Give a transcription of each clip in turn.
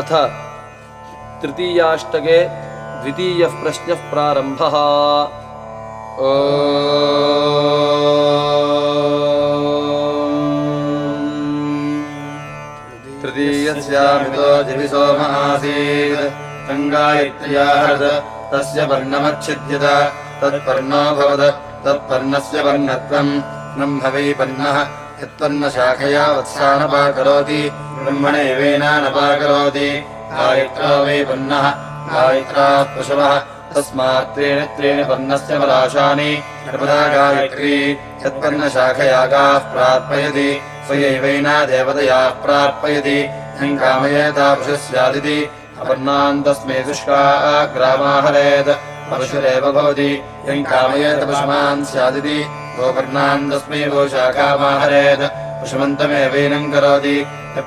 अथ तृतीयाष्टके द्वितीयः प्रश्नः प्रारम्भः। सोमः तस्य वर्णमच्छिद्यत तत्पर्णाभव तत्पर्णस्य पर्णत्वम् ब्रह्म वैपर्णः पन्नः यत्पन्नशाखया वत्सानपाकरोति। ब्रह्मणेवेनानपाकरोति गायत्रो वै पन्नः गायत्राः पशवः तस्मात् त्रीणि त्रीणि पन्नस्य गायत्री यत्पन्नशाखयागाः प्रार्पयति। स्वयैवैना देवतयाः प्रार्पयति। यम् कामयेतापुषः स्यादिति अपर्णान् तस्मै दुष्काग्रामाहरेत् पशुरेव भवति। यम् कामयेत पशुमान् स्यादिति गोपर्णान् तस्मै वो शाखामाहरेत् पशुमन्तमेवैनम् करोति।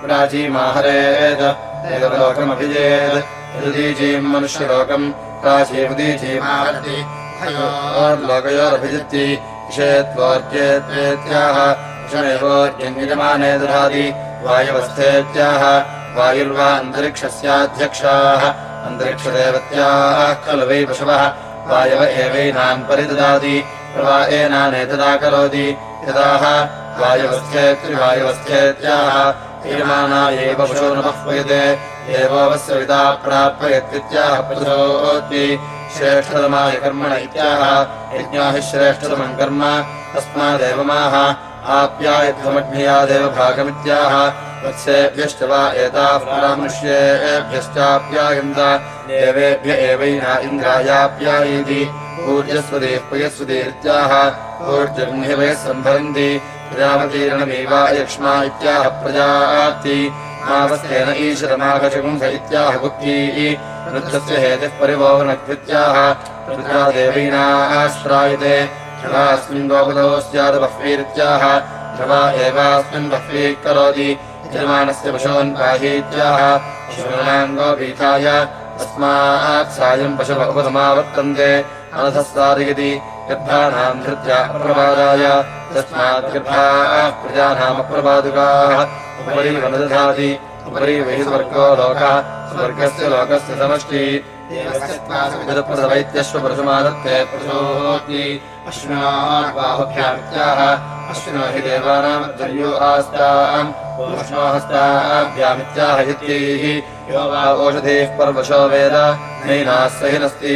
प्राचीमाहरेत् एकलोकमभिजेत् यदुदीचीम् मनुष्यलोकम् प्राचीमुदीचीमाहरति। लोकयोरभिजित्ति विषयत्वोर्जेत्वेत्याह विषमेवोर्यञ्जमाने दधाति वायवस्थेत्याह। वायुर्वा अन्तरिक्षस्याध्यक्षाः अन्तरिक्षदेवत्याः खलु वै पशवः। वायव एवैनान् परिददाति करोति एव पशो नमह्वयते एवोऽवस्यविता प्राप्ययत्वित्याह प्रसोति श्रेष्ठतमाय इत्याह यज्ञा हि श्रेष्ठतमम् कर्म। तस्मादेवमाह आप्यायध्वमग्नयादेव भागमित्याह वत्सेभ्यश्च वा एताः परामनुष्येभ्यश्चाप्यायन्त। देवेभ्य एवैना इन्द्रायाप्यायीति ऊर्जस्वदेः ऊर्जस्वदेहपयस्वदीर्त्याः ऊर्जर्पयः सम्भरन्ति यक्ष्मा इत्याह प्रजापरिवनकृत्याः गोपदौ बह्वीरित्याः तवा एवास्मिन् बह्वीकरोति यजमानस्य पशोन् आधीत्याः शूलाङ्गोपीठाय तस्मात् सायम् पशुभगवधमावर्तन्ते अनथः सारयति गर्भाणाम् धृत्या तस्मात् गर्भाः प्रजानामप्रपादुकाः उपरि वनदधाति उपरि लोकः स्वर्गस्य लोकस्य समष्टि। प्रसोति अश्विनो हि देवानामध्वर्यो आस्ताम्। उष्णो हस्ताभ्यामित्याह यत्यैः यो वा ओषधेः पर्वशो वेद नैनाः सहिनस्ति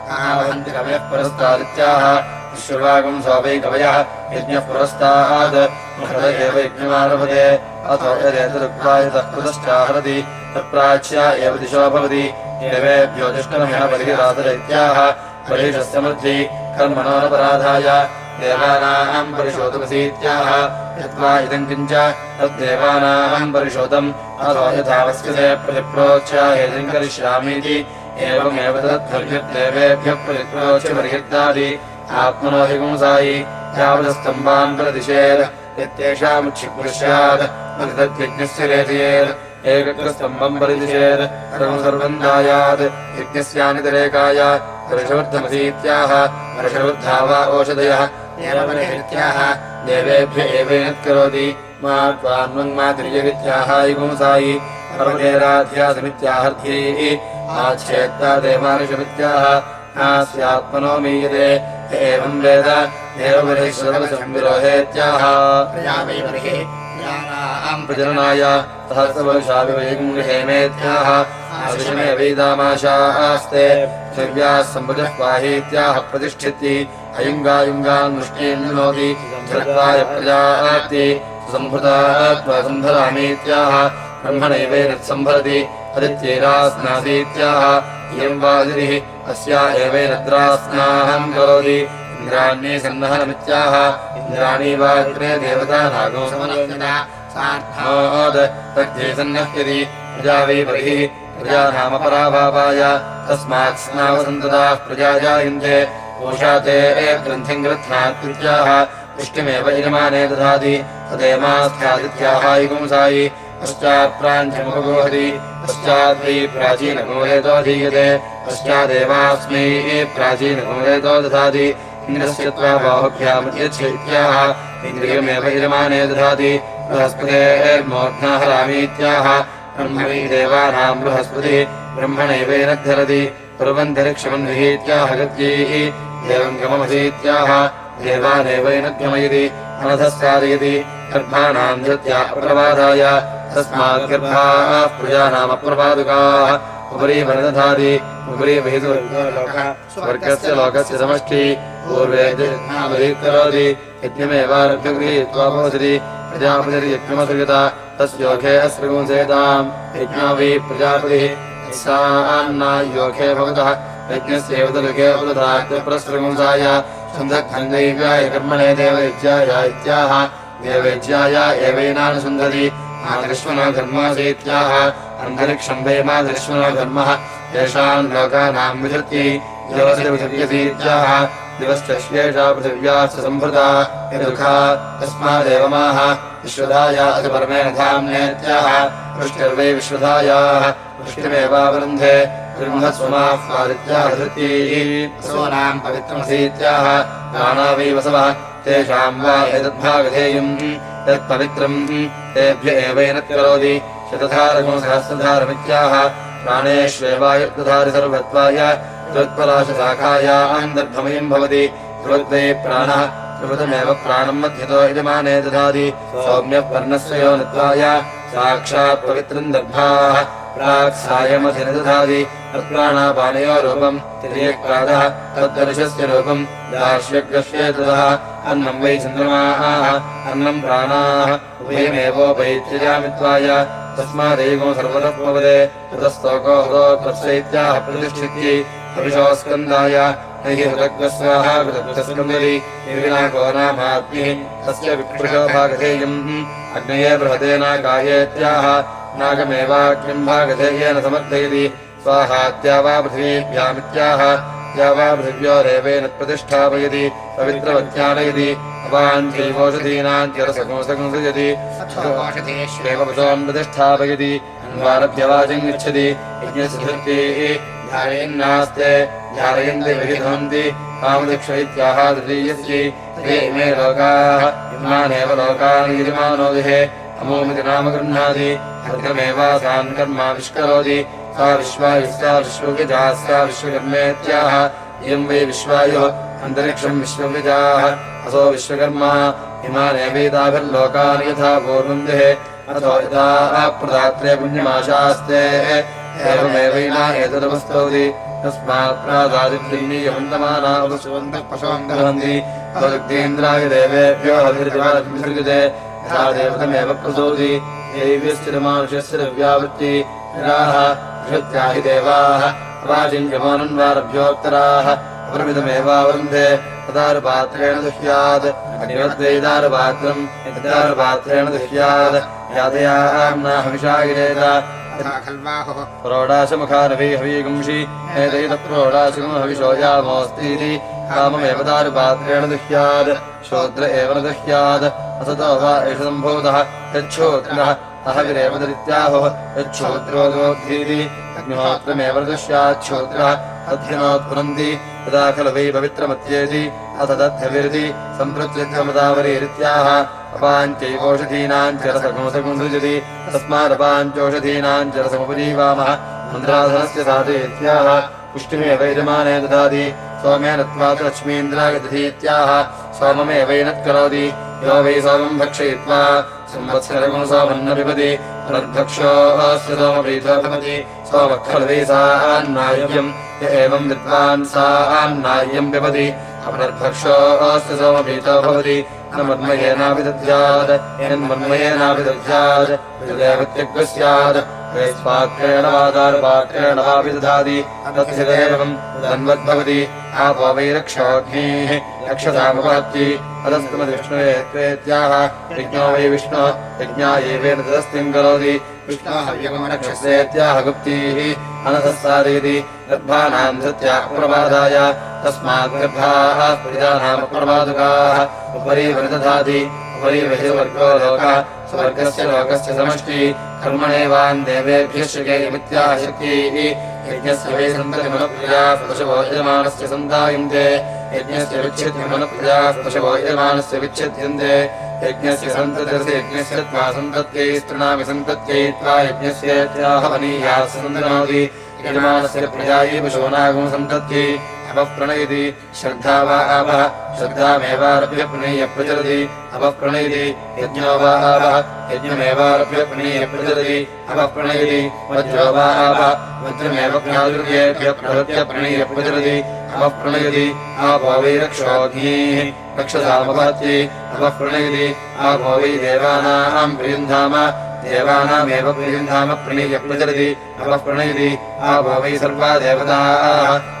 पुरस्तादित्याह विश्वभागम् सोपै कवयः यज्ञः पुरस्तात्। मुखद एव यज्ञमारभते। अथो यदेतदुक्त्वायतः कृतश्चाहरति तत्प्राच्या एव दिशो भवति। देवेभ्यो दुष्टनमिह बहिरादर इत्याह बहिषस्य मध्यै कर्मणोऽनपराधाय देवानाम् परिशोधमसीत्याह यत्त्वा इदम् किञ्च तद्देवानाम् परिशोधम्। अथो यथावस्यते प्रतिप्रोच्याहेदम् करिष्यामीति एवमेव तद्भर्यदेवेभ्यः प्रतिप्रोच्य बर्हिर्दादि आत्मनो यावदस्तम्भान् प्रदिशेत् यत्तेषामुच्छिक्रुः स्यात् रेचयेत् एकग्रस्तम्भम् परिदिशेत् सर्वम् सर्वम् दायात् यज्ञस्यानितरेकाय वर्षवृद्धमसीत्याह वर्षवृद्धा वा ओषधयः देवेभ्य मा पर्वतेराध्यासमित्याहर्ध्यैः आच्छेत्ता देवानिषमित्याह नास्यात्मनो मीयते एवम् वेद देवमरेश्वरविरोहेत्याह प्रजननाय सहस्रवर्षाविवयङ्गृहेमेत्याः अविषमे वेदामाशास्ते स्ते सव्यासम्भृज स्वाहेत्याः प्रतिष्ठति। अयुङ्गायुङ्गान् जाय प्रजा सम्भरामीत्या ब्रह्मणेवैरत्सम्भरति इयम् वादिः अस्या एवैरस्नाहम् इन्द्राण्ये सन्नहनमित्याह इन्द्राणी वाग्रे देवता नागोदे सन्नह्यति। प्रजा वै बहिः प्रजा नामपराभावाय तस्मात् स्नावसन्ददाः प्रजा वाय तस्मात्स्नावसन्तः ग्रन्थिम् पोषातेत्याः पुष्टिमेव यजमाने दधाति। तदेमा स्नादित्याहायुपुंसायि पश्चात्प्राञ्चमुपगोहति पश्चाद्वि प्राचीनकुमलेतोऽधीयते पश्चादेवास्मै प्राचीनकुमलेतो दधाति इन्द्रस्य त्वा बाहुभ्याम् यच्छित्याः इन्द्रियमेव यजमाने दधाति बृहस्पतेर्मोघ्ना ृहस्पति ब्रह्मणैवेन धरति कुर्वन्धरिक्षमन् गृहीत्याै देवादेव गमयति अनधः साधयति गर्भाणाम् धृत्या अप्रवादाय तस्मात् गर्भाः प्रजानामप्रपादुकाः उपरि वनदधाति उपरि वहितु स्वर्गस्य लोकस्य समष्टि, पूर्वे करोति यज्ञमेवारभ्य गृहीत्वा भवति प्रजापतिर्यज्ञमसृगत तस्योखे अस्रगुंसेताम् यज्ञो वै प्रजापतिः सान्नायोखे भवतः, यज्ञस्यैव तलुके उपदधात्यप्रस्रगुंसाय छन्दखण्डैव्याय कर्मणे देवयज्ञाय इत्याह। देवयज्ञाय एवैनानुसन्धति। मादृश्वनो धर्मासीत्याह। अन्तरिक्षम् वै पृथिव्याश्च सम्भृता। यदुखा तस्मादेवमाह। विश्वधाया अथ परमेण धाम्नेत्याह। वृष्टिर्वै विश्वधायाः वृष्टिमेवावरुन्धे। ब्रह्मस्वमाह्वादित्याह धृत्यैः। वसूनाम् पवित्रमसीत्याह। प्राणा वै वसवः तेषाम् वा एतद्भागधेयम् यत्पवित्रम् तेभ्य एवेन करोति शतधारकम् सहस्रधारमित्याह प्राणेष्वेवायुक्तधारि सर्वत्वाय त्वत्पराशशाखायाम् दर्भमयम् भवति त्वद्वै प्राणः त्रिवृतमेव प्राणम् मध्यतो यजमाने ददाति सौम्यः पर्णस्य यो साक्षात् पवित्रम् दर्भाः प्राक् सायमधिनदधाति तत्प्राणापानयो रूपम् तिर्यक्रादः तद्दर्शस्य रूपम् दार्श्यग्रस्येतदः अन्नम् वै चन्द्रमाः अन्नम् प्राणाः उभयमेवोपैत्यजामित्वाय तस्मादेको सर्वतः भवते ततस्तोको हृदोत्तस्यैत्याह प्रतिष्ठित्यै हविषोस्कन्दाय न हि हृदग्रस्वाः कृतस्कन्दरि निर्विनाको नामात्मिः तस्य विप्रशो भागधेयम् अग्नये बृहतेनागायेत्याह नागमेवाग्निम् भागधेयेन समर्थयति। स्वाहात्या वा पृथिवीभ्यामित्याह या वा पृथिव्योरेवेन प्रतिष्ठापयति। पवित्रवत्यानयति अवाञ्चैवोषधीनाम् जलसंसंसृजति श्वेव प्रतिष्ठापयति। अन्वारभ्यवाचिम् गच्छति यज्ञस्य धृत्यैः ध्यायन्नास्ते। ध्यायन्ति विहितवन्ति। कामदक्ष इत्याह तृतीयस्यै। ते इमे लोकाः। इमानेव लोकान् यजमानो विहे। अमोमिति नाम गृह्णाति भद्रमेवासान् कर्माविष्करोति। सा विश्वायुः, सा विश्वविजाः, सा विश्वकर्मेत्याह। इयम् वै विश्वायुः अन्तरिक्षम् विश्वविजाः। असो विश्वकर्मा इमानेवेदाभिर्लोकान् यथा पूर्वम् देहे अथो यथा प्रदात्रे पुण्यमाशास्ते एवमेवैना एतदवस्तौति। तस्मात् प्रादादित्यन्नीयवन्तमाना उपशुवन्तः तदुक्तीन्द्राय देवेभ्यो हविर्जवालभिसृजते यथा देवतमेव प्रसूति दैव्यस्थिरमानुषस्य रव्यावृत्ति निराः ऋत्या हि देवाः अवाचिन्यमानन्वारभ्योत्तराः अपरमिदमेवावृन्धे तदारुपात्रेण दुह्यात् अनिवद्वैदारुपात्रम् यदारुपात्रेण दुह्यात् यादयाम्ना हविषागिरेत ीडाशोयामोऽस्तीति श्रोत्र एव न दुह्याद् असतो वा एष सम्भूतः अहविरेवत्याहो अहविरेव दरित्याहुः यच्छोत्रोदोद्धीति अग्निहोत्रमेव श्रोत्रः अध्यमात्फुरन्ति तदा खलु खल्वी पवित्रमध्येति असदध्यविरिप्रत्यमदावरीरित्याह अपाञ्चैवषधीनाम् च रसगुणसगुन्धुजति तस्मादपाञ्चोषधीनाम् च रसमुपजीवामः मन्त्राधनस्य साधयित्याः पुष्टिमेवैरमाने ददाति सोमेनत्वात् लक्ष्मीन्द्रागदधीत्याः सोममेवैनत्करोति यो वै सोमम् भक्षयित्वा संवत्सरगुण सोमन्न पिबति पुनर्भक्षोऽस्य सोमप्रीतोपति सोमखलवै सान्नाय्यम् य एवम् विद्वान् सान्नाय्यम् पिबति सा सोमप्रीतो भवति न मन्मयेनापि दद्यात् यन्मन्मयेनापि स्यात् पात्रेण वादारपात्रेण वापि दधाति तत्सिदेवम् तन्वद्भवति आपो वै रक्षोऽग्निः रक्षसामुपात्यै अदस्तमधिष्णुवे त्वेत्याह यज्ञो वै विष्णो यज्ञायैवेन तदस्तिम् करोति विष्णोहव्यगमनक्षस्येत्याह गुप्तीः अनसस्सादयति गर्भाणाम् धृत्या प्रबादाय तस्मात् गर्भाः प्रजानामप्रबादुकाः उपरि वृदधाति, उपरि बहिर्वर्गो लोकः, स्वर्गस्य लोकस्य समष्टि, कर्मणेवान् देवेभ्यः शकेयमित्याह शक्तिः यज्ञस्य वै सन्ततिमनप्रियाः पशवो यजमानस्य सन्दायन्ते, यज्ञस्य विच्छिद्यमनप्रियाः पशवो यजमानस्य विच्छिद्यन्ते यज्ञस्य सन्ततिरसि यज्ञस्य त्वा सन्तत्यै, स्तृणामि सन्तत्यै, त्वा यज्ञस्येत्याहवनीयाः सन्दनोति यजमानस्य प्रजायै पशूनागुं सन्तत्यै अपः प्रणयति श्रद्धा वा आवः श्रद्धामेवारभ्य प्रणीय प्रचलति। अपः प्रणयति यज्ञो वा आवः यज्ञमेवारभ्य प्रणीय प्रचलति। अपः प्रणयति वज्रो वा आवः वज्रमेव प्रादुर्येभ्य प्रहृत्य प्रणीय प्रचलति। अपः प्रणयति आपो वै रक्षोऽग्निः रक्षसामपहत्यै अपः प्रणयति आपो वै देवानाम् प्रियन्धाम। देवानामेव प्रियन्धाम प्रणीय प्रचलति। अपः प्रणयति आपो वै सर्वा देवताः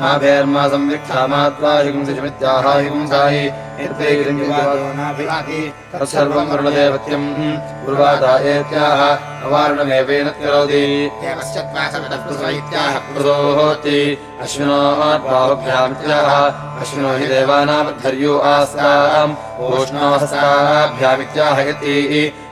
माभेर्मा संविक्षामात्वायुगुंसमित्याहायुगुंसायि तत्सर्वम् वरुणदेवत्यम् उर्वादा एत्याह अवारुणमेवेन करोति कृतोति ेन अश्विनो हि देवानामद्धर्यो इति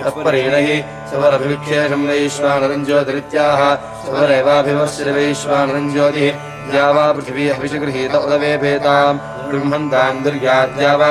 यः परेण हि स्वरभिविक्षेषम् वैश्वानरम् ज्योतिरित्याह स्वरेवाभिवश्यति वैश्वानरम् ज्योतिः या वा पृथिवी दुर्याद्या वा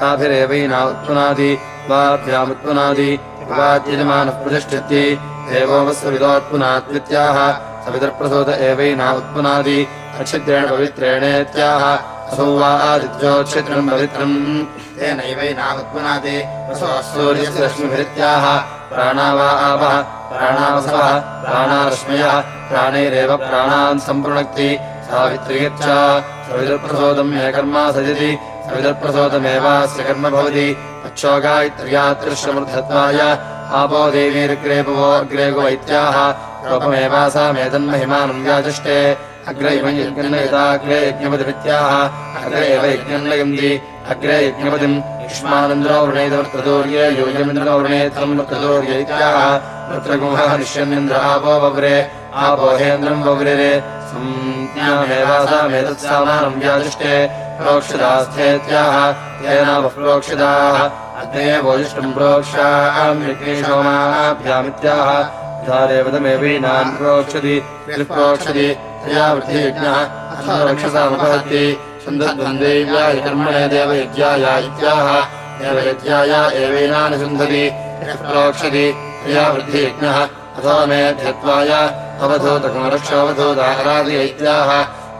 ताभिरेवैना उत्पुनादि वाभ्यामुत्पुनादि वाद्यजमानः प्रतिष्ठित्यै देवोऽवस्विदोत्पुनाद्वित्याह सवितर्प्रसूत एवैना उत्पुनादि अक्षिद्रेण पवित्रेणेत्याह असौ वा आदित्योक्षित्रम् तेनैवैना उत्पुनादि सूर्यस्य रश्मिभिरित्याह प्राणा वा आवः प्राणावसवः प्राणारश्मयः प्राणैरेव प्राणान् सम्पृणक्ति सावित्र्यच्च सवितर्प्रसोदम् एकर्मा सजति सवितर्प्रसोदमेवास्य कर्म भवति। अच्छोगायत्र्यात्रिश्रमृद्धत्वाय आपो देवीर्ग्रेपवो अग्रे गुवैत्याः रूपमेवासामेतन्महिमानम् अग्रे इमम् यज्ञन्नयताग्रे यज्ञपतिमित्याह अग्रे एव यज्ञन्नयन्ति। अग्रे यज्ञपतिम् युष्मानन्द्रो वर्तदूर्य इत्याह। आपो वव्रे। आपो हेन्द्रम् वव्रे संज्ञामेवासामेतत्सामानम् व्याचष्टे प्रोक्षितास्थेत्याह तेनावप्रोक्षिताः अग्ने वोजिष्टम् प्रोक्षाम् प्रोक्षति, त्रिप्रोक्षति तया सुन्दद्वन्द्वैव्याय कर्मणे इत्याह। देवयज्ञाय एवैनानि प्रोक्षति मे ध्यत्वाय अवधूतकमरक्षोऽवधूतारादय इत्याह।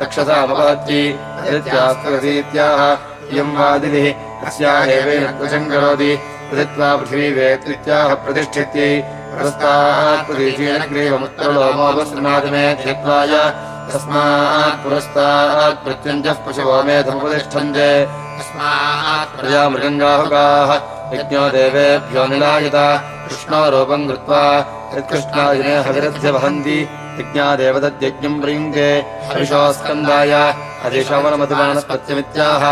रक्षसामुपहत्ति अदित्यास्तगतीत्याह इयम् वादिभिः अस्या एवेन कुशम् करोति वेत्रित्याह प्रतिष्ठित्यै पुरस्तात् ध्यत्वाय तस्मात् पुरस्तात् प्रत्यञ्जः पशवो तस्मात् प्रजा मृगङ्गाहुकाः यज्ञो देवेभ्यो कृत्वा हविरध्य वहन्ति। यज्ञादेव तद्यज्ञम् अधिश्रवणमधवान्सपत्यमित्याह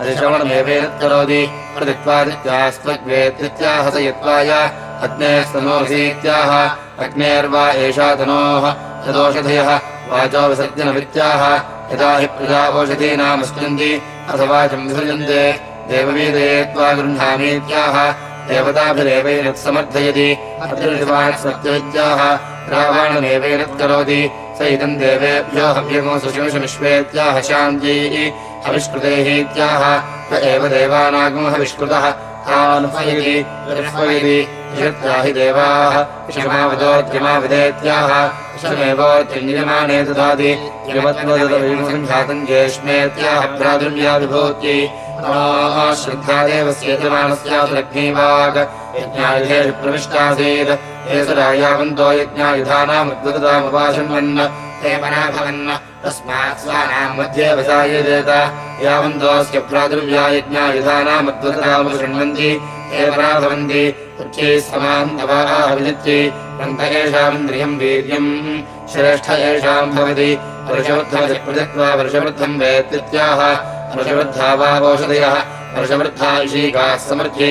अधिश्रवणमेवेनत् करोति। यत्त्वाया अग्नेस्तनोसीत्या अग्नेर्वा एषा तनोः। तदोषधयः वाचो विसर्जनमित्याह। यदा हि प्रजापोषधीनामस्मन्ति अथवा देववीदये त्वा गृह्णामीत्याह। देवताभिरेवेदसमर्थयति अतिसत्यमित्याह रावाणमेवेणति स देवेभ्यो हव्यमो सुशिंशमिश्वेत्याह शान्त्यै हविष्कृतेहीत्याह स एव देवानागम् हविष्कृतः तानुपयति देवाः क्षमावदोद्यमाविदेत्याह क्षमेवोर्जन्यमाने ददाति यमत्वदविंसङ्घातम् ज्येष्मेत्याह श्रद्धादेवस्य यजमानस्याग्निवाग् यज्ञायुधेषु प्रविष्टासीत् येसुरायावन्तो यज्ञायुधानामुद्गतामुपाशन्वन् ते पराभवन् तस्मात् स्वानाम् मध्ये वसायदेत यावन्तोऽस्य प्रादुर्या यज्ञायुधानामुद्गतामुपशृण्वन्ति ते पराभवन्ति उच्चैः समान्तवाः विदित्यै रन्त एषामिन्द्रियम् वीर्यम्। श्रेष्ठ एषाम् भवति। वर्षवृद्धमति पृथक्त्वा वर्षवृद्धम् वेत्तित्याह। वर्षवृद्धा वा ओषधयः वर्षवृद्धा ईशीकाः समर्थ्ये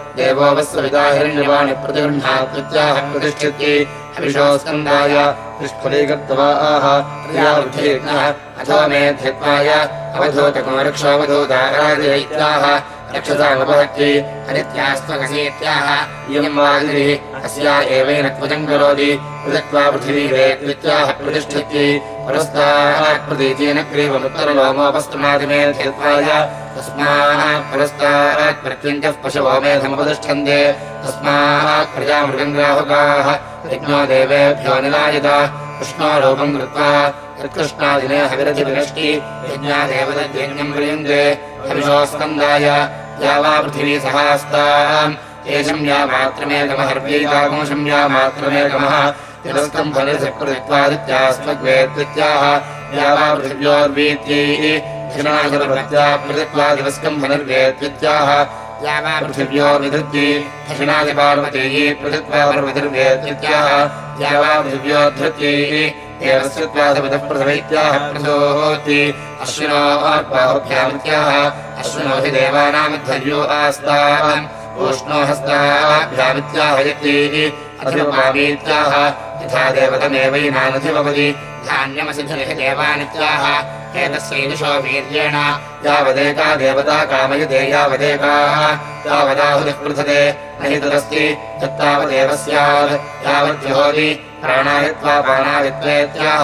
देवोपस्विता हिरण्यवाणि प्रतिगृह्णात्याह प्रतिष्ठित्यै। हविषो स्कन्दाय, निष्फलीकृत्वाः प्रियावृद्धीर्णः अथो मे ध्यत्वाय अवधूतकुमरक्षोऽवधूताराजयैत्याह रक्षसामुपहत्यै अनित्यास्त्वगसीत्याह इयम् वागिरिः अस्या एवेन त्वजम् करोति पृथक्त्वा पृथिवी वेत्त्याह प्रतिष्ठत्यै। पुरस्तात् प्रतीचेन ग्रीवमुत्तरलोमोपस्तमादि मे ध्यत्वाय तस्मात् पुरस्तात् प्रत्यञ्जः पशवो मेधमुपतिष्ठन्ते तस्मात् प्रजामृगङ्ग्राहुकाः यज्ञो देवेभ्यो निलायत। कृष्णोरूपम् कृत्वा यत्कृष्णादिने हविरधिविनष्टि यज्ञादेवतज्ञम् क्रियन्ते हविषो स्कन्दाय। या वा पृथिवी सहास्ताम्। एषम् या मात्रमेकमः। तिरस्कम् फलिसकृत्वादित्यास्त्वग्वेत्त्याह या वा पृथिव्योर्वीत्यैः। दक्षिणाचलप्रत्या पृथित्वा या वा पृथिव्योर्विधृत्यै दक्षिणादिपार्वतीः पृथित्वा या वा पृथिव्योद्धृत्यैः देवस्यत्वादपदः प्रथमैत्याह प्रसोति अश्विनो अश्विनो हि देवानामध्वर्यो आस्ताम् ऊष्णो हस्ताभ्यामित्याह यत्यै अधिपमामीत्याह यथा देवतमेवैनानधिपवति धान्यमसि धनिः देवानित्याह एतस्यैदुषो वीर्येण यावदेका देवता कामयते यावदेकाः। यावदाहुतिः पृथते न हि तदस्ति तत्तावदेव स्यात् यावद्युहोति प्राणायत्वा प्राणायत्वेत्याह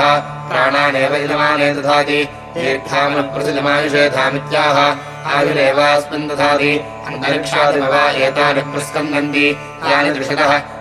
प्राणानेव इदमाने दधाति दीर्घामप्रसिदमायुषेधामित्याह आयुरेवास्मिन् दधाति अन्तरिक्षादिमवा एतानि प्रस्कन्दन्ति यानि दृशतः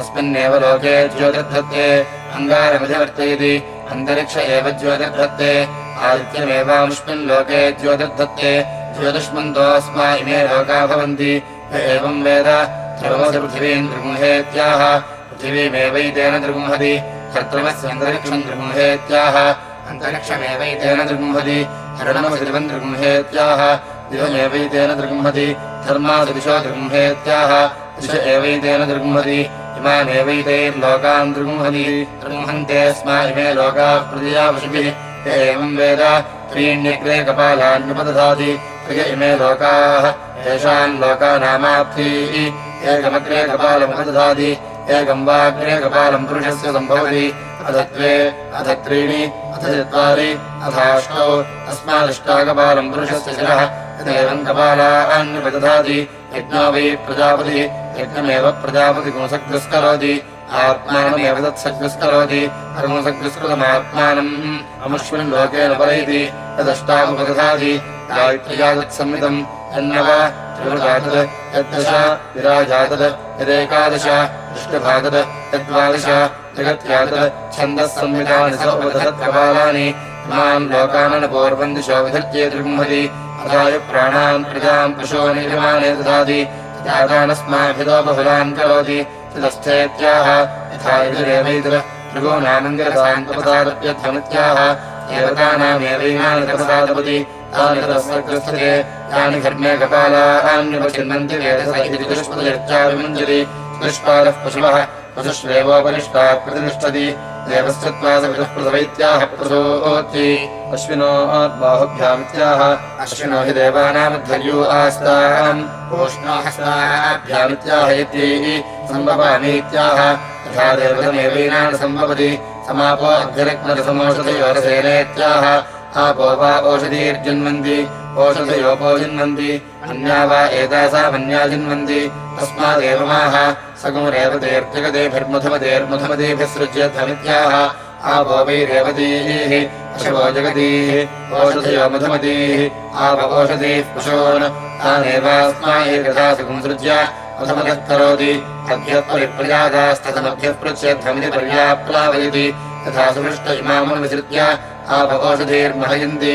अस्मिन्नेव लोके ज्योतिर्धत्ते अङ्गारमधिवर्तयति अन्तरिक्ष एव ज्योतिर्धत्ते आदित्यमेवामुष्मिन् लोके ज्योतिर्धत्ते ज्योतिष्मन्तोऽस्मा इमे लोका भवन्ति एवम् पृथिवीमेवैतेन दृगुंहति दृगुंहेत्याह अन्तरिक्षमेवैतेन दिवमेवैतेन दृगुंहति दृगुंहेत्याह दिश एवैतेन दृगुंहति इमानेवैतैर्लोकान् दृगुंहति दृगुंहन्ते स्म इमे लोकाः प्रजया वशुभिः य एवम् वेद त्रीण्यग्रे कपालान्युपदधाति प्रिय इमे लोकाः येषाम् लोकानामाप्तीः। एकमग्रे कपालमुपदधाति एकम् वाग्रे कपालम् पुरुषस्य सम्भवति। अथ द्वे अथ त्रीणि अथ चत्वारि अथाष्टौ अस्मादष्टाकपालम् पुरुषस्य शिरः यदेवम् कपालान्युपदधाति यज्ञो वै प्रजापतिः यज्ञमेव प्रजापतिगुंसग्रस्करोति आत्मानमेव तत्सग्रस्करोति। कर्मसग्रस्कृतमात्मानम् अमुष्मिन् लोकेन परैति तदष्टामुपदधाति गायत्र्या तत्संहितम् अन्नव त्रिवृजातत् यद्दश विराजातत् यदेकादश दृष्टभातत् यद्वादश ददाति तदादानस्माभितो बहुलान् करोति। तदस्थेत्याह यथा यजुरेवैतर भृगोनामङ्गलसान्तपदादप्यध्वमित्याह देवतानामेवैमानि तपसादपति तानि यानि घर्मे कपालान्युपचिन्वन्ति वेदस इति दुष्पदयर्चाविमुञ्जति दुष्पादः पशुवः, पशुष्वेवोपनिष्टात् प्रतिष्ठति। प्रसवैत्याह प्रसोति अश्विनो बाहुभ्यामित्याह अश्विनो हि देवानामध्वर्यो ओष्णो हस्ताभ्यामित्याह इत्यैः सम्भवामीत्याह यथा देवतमेवैनान् सम्भवति। समापो अभ्यरग्नरसमोषधयोरसेनेत्याह आपो वा ओषधीर्जन्वन्ति ओषधयोपोजिन्वन्ति अन्या वा एतासामन्या जिन्वन्ति। तस्मादेवमाह सगुरेव तेर्जगदेभिर्मधुमतेर्मधुमतेभिः सृज्यध्वमित्याह आपो वै पशवो जगतीः ओषधयो मधुमतीः आप ओषधीः पशून् तानेवास्मा एकथा सुसृज्य मधुमतः करोति अभ्यः परिप्रजातास्तथमभ्यः पर्याप्लावयति। तथा सुमृष्ट इमामनुविसृत्य। आप ओषधीर्महयन्ति।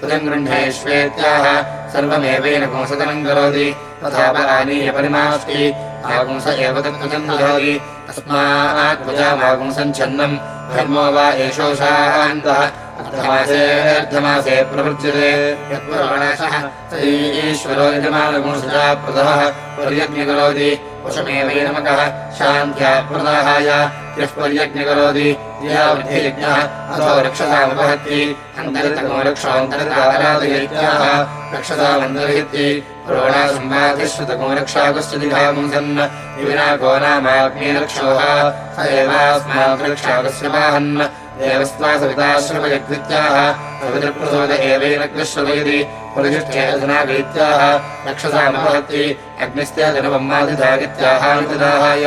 फुलम् गृह्णेश्वेत्याह सर्वमेवेन पुंसतनम् करोति। तथा दधाति। तस्मात् पुजामा छन्नम्। धर्मो वा एषोषाः अर्धमासे अर्धमासे ईश्वरो यजमानगुंसजा प्रदः पर्यज्ञकरोति वशमेवैनमकः शान्त्या प्रदाहाय। यः पर्यज्ञकरोति अथो रक्षसामुपहत्ति अन्तरितको रक्षोऽन्तरिताराधयत्याः रक्षसामन्तर्हित्यै प्रोणासम्बाधिश्रुतको रक्षाकुश्च विना को नामाग्निरक्षोः स एवास्मात् रक्षाकस्य देवस्त्वा सविताश्रमयकृत्याः सवितृप्रसोद एवेन क्लश्रदयदिनागीत्याः रक्षसानुवहति अग्निस्त्यबादिदाित्याह इतिहाय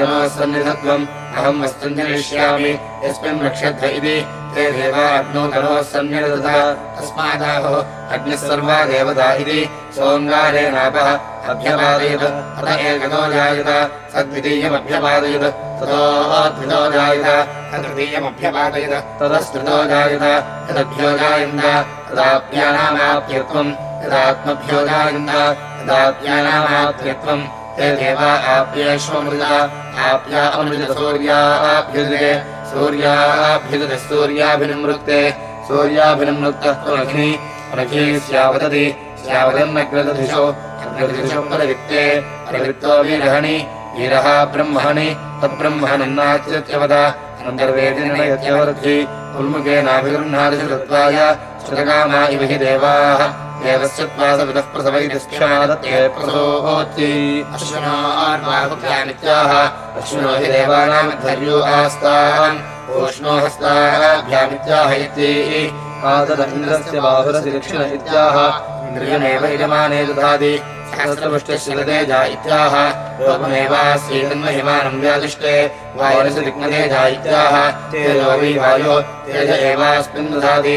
नमः सन्निधत्वम् अहम् वस्तुञ्जनिष्यामि यस्मिन् रक्ष्यध्व इति ते अग्नौ सर्वा देवता इति सोऽङ्गारेणापः अभ्यपादयत् अत एकतो जायत। तद्वितीयमभ्यपादयत् ततोऽद्वितो जायत। ततस्तृतो जायत। यदभ्यो जायन्त, तदाप्यानामाप्यत्वम्। यदात्मभ्यो जायन्त, तदाप्यानामाप्यत्वम्। ते देवा आप्येष्वमृजा आप्या अमृज सूर्याभ्युदे सूर्याभ्युदे सूर्याभिनिमृक्ते सूर्याभिनिमृक्तः पुनघ्नि पुनघी स्यावदति स्यावदन्नग्रदधिषो अग्रदधिषो परवित्ते परवित्तो वीरहणि, वीरः ब्रह्मणि तद्ब्रह्मणन्नाच्यवद अन्तर्वेदिनयत्यवरुद्धि उल्मुखेनाभिगृह्णादिषु तत्त्वाय श्रुतकामा इव हि देवाः। देवस्य त्वासविदः प्रसवैतिष्ठ्यमादत्ते प्रसोति अश्विनोर्बाहुभ्यामित्याह अश्विनो हि देवानामद्धर्यो आस्ताम् ओष्णो हस्ताभ्यामित्याह इति आदद बाहुरसि दक्षिण इत्याह इन्द्रियमेव यजमाने ददाति सहस्रपुष्टिशिलतेजा इत्याह लोकमेवास्येतन्महिमानम् व्यादिष्टे, वायुरसि दिग्मतेजा इत्याह तेजो वै वायो, तेज एवास्मिन् ददाति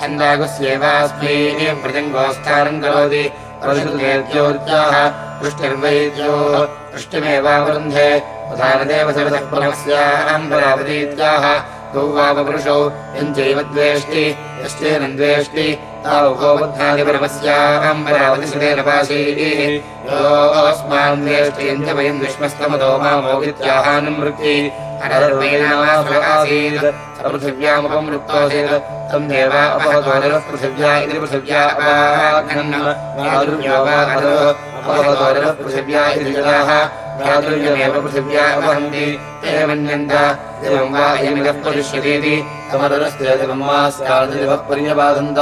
छन्दागुस्येवास्मै व्रजङ्गोस्तारम् करोति। रविशुदेव्योर्जाः वृष्टिर्वैद्योः वृष्टिमेवावृन्धे उदारदेव सवितः पुनस्याम् परावतीत्याः गौ वावपुरुषौ यञ्चैव द्वेष्टि। यश्चेनन्द्वेष्टि तावभोबद्धादिपरमस्याम् परावतिशुतेन पाशीः। योऽस्मान् द्वेष्टि यञ्च वयम् विष्मस्तमतो मामोगित्याहानम् वृत्ति। अनर्वैनामासुर आसीत् पृथिव्यामुपमृत्तोऽसीत् तम् देव अपहतोरः पृथिव्या इति पृथिव्या अपाघ्नन् माधुर्यो वा पृथिव्या इति जलाः भ्रातृव्यमेव पृथिव्या अपहन्ति ते मन्यन्त एवं वा अयमिदः परिष्यतीति तमरस्ते दिवम्मास्कादिवः पर्यबाधन्त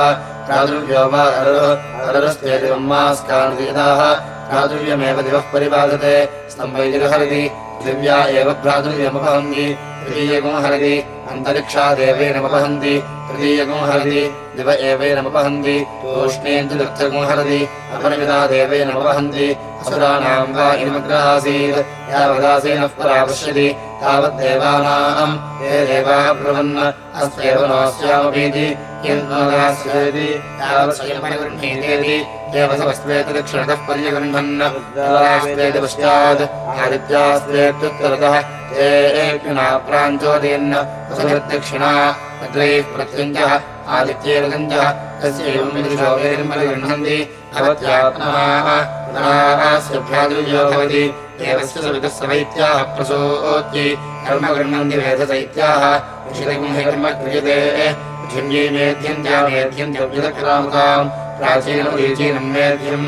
भ्रातृव्यो वा अरः अरस्ते दिवम्मास्कादिदाः भ्रातृव्यमेव दिवः परिबाधते स्तम्भैतिर्हरति पृथिव्या एव भ्रातृव्यमुपहन्ति, तृतीयगुं हरति, अन्तरिक्षा देवेनमुपहन्ति तृतीयगुं हरति, दिव एवेनमुपहन्ति तूष्णीञ्चतुर्थगुं हरति, अपरमिता देवेनमुपहन्ति असुराणाम् वा इमग्रासीत् यावदासीनः परापश्यति तावद्देवानाम् ये देवा ब्रुवन् अस्त्येव नोऽस्यामपीति यन्नोदास्येति यावत् स्वयम् परिगृह्णीतेति देवसवस्त्वेति दक्षिणतः पर्यगृह्णन् दलास्त्वेति पश्चात् आदित्यास्त्वेत्युत्तरतः ते एकिना प्राञ्चोदयन् वसुदक्षिणा अग्रैः प्रत्यञ्जः आदित्यैरगञ्जः तस्यैवम् विदुषो वेदिम् परिगृह्णन्ति भवत्यात्मनास्य भ्रातृयो भवति। देवस्य सवितः सवैत्याः कर्म गृह्णन्ति वेदसैत्याः। ऋषितगुं कर्म क्रियते। पृथिव्यै प्राचीनमुदीचीनम् मेध्यम्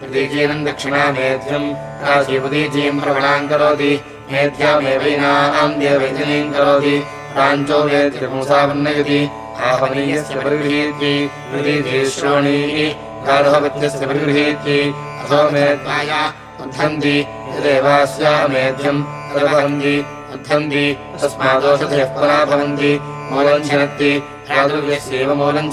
प्रतीचीनम् दक्षिणा मेध्यम् प्राचीपुदीचीम् प्रवणाम् करोति मेध्यामेवैनाम् देवैजनीम् करोति, प्राञ्चो वेद्यपुंसावन्नयति आहनीयस्य परिगृहीत्यै प्रतीति गार्हवत्यस्य परिगृहीत्यै, अथो मेध्याय उद्धन्ति यदेवास्यामेध्यम् तदवहन्ति उद्धन्ति तस्मादोषधयः परा भवन्ति मूलम् प्रादुर्यस्यैव मूलम्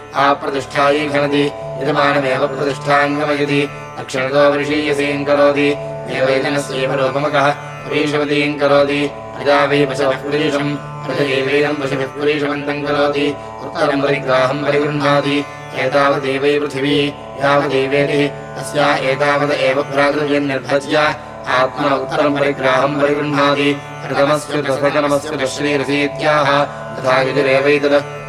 आप्रतिष्ठायै खनति यजमानमेव प्रतिष्ठाङ्गमयति। दक्षिणतो वृषीयसीम् करोति। देवैजनस्यैव रूपमकः पुरीषवतीम् करोति। प्रजा पशवः पुरीषम् प्रजयैवैनम् पशुभिः पुरीषवन्तम् करोति। उत्तरम् परिग्राहम् परिगृह्णाति। एतावदेवै पृथिवी, यावदेवेतिः। तस्या एतावद एव भ्रातृव्यम् निर्भज्य। आत्मा उत्तरम् परिग्राहम् परिगृह्णाति। प्रथमस्कृतस्वजनमस्कृत श्रीरसीत्याह तथा यजुरेवैतद्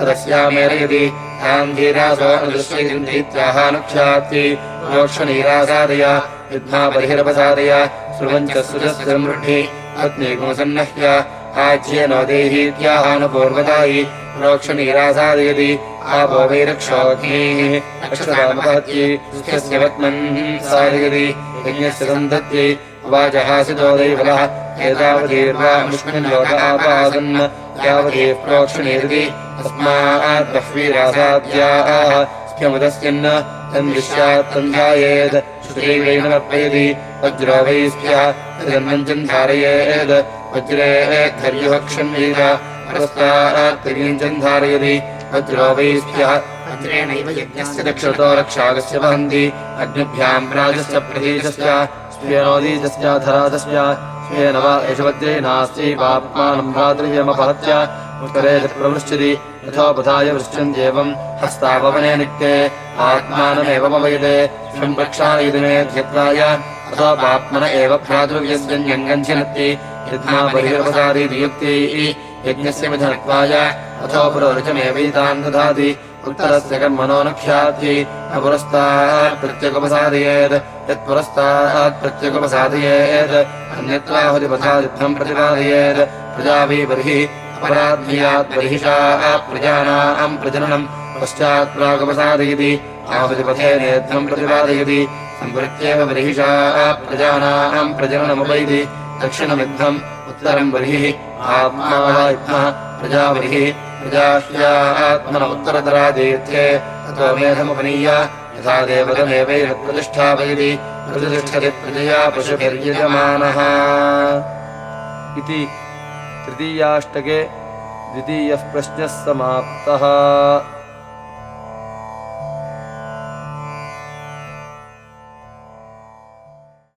तदस्यामेरयति ताम् धीरासो अनुदृश्यैत्याहानुक्षात्ति मोक्षनीरासादय युद्धा बहिरपसादय स्रुवञ्च सुजस्समृद्धि अग्निगुंसन्नह्य आज्येनो देहीत्याहानुपूर्वतायि प्रोक्षणीरासादयति आपो वैरक्षोऽग्निः अक्षतामपहत्यै सुख्यस्य वत्मन् सादयति यज्ञस्य सन्तत्यै उवाचहासितो दैवलः एतावतीर्वा मुष्मिन् यावतीः प्रोक्षणीरिति तस्मात् बह्वीरासाद्याः स्यमुदस्यन्न तन्विश्यात् वज्रो वै स्यः तदन्नञ्चन् धारयेत् वज्रे धर्युः क्षण्वीर पुरस्तात् धारयति वज्रो वै स्यः वज्रेणैव यज्ञस्य दक्षतो रक्षागस्य वहन्ति। अग्निभ्याम् राजस्य प्रदेशस्य स्वेनोदीजस्य धराजस्य स्वेन वा नास्ति पाप्मानम् भ्रातृव्यमपहत्य। उत्तरे च प्रवृश्यति यथोपधाय वृश्यन्त्येवम् हस्तापवने नित्ये आत्मानमेव मवयते स्वम् प्रक्षालयति मे ध्यत्वाय अथो पाप्मन एव भ्रातृव्यस्यन्यङ्गञ्छिनत्ति यद्मा बहिरपसादीति युक्तिः यज्ञस्य विधनत्वाय अथो पुरोरुचमेवैतान् दधाति उत्तरस्य कर्मणो न पुरस्तात् प्रत्यगुपसादयेत् यत्पुरस्तात् प्रत्यगुपसादयेत् अन्यत्राहुतिपथादिद्धम् प्रतिपादयेत् प्रजाभिः बर्हिः अपराध्यात् बर्हिषा प्रजानाम् प्रजननम् पश्चात् प्रागुपसादयति आहुतिपथे नेत्रम् प्रतिपादयति। सम्पृत्येव बर्हिषा प्रजानाम् प्रजननमुपैति। दक्षिणमिद्धम् उत्तरम् बर्हिः आत्मा वा युग्मः प्रजाबर्हिः प्रजाह्यात्मन उत्तरतरादीर्थे ततो मेधमुपनीय। यथा देवतमेवैरप्रतिष्ठापयति प्रतिष्ठति प्रजया पशुभिर्यजमानः। इति तृतीयाष्टके द्वितीयः प्रश्नः समाप्तः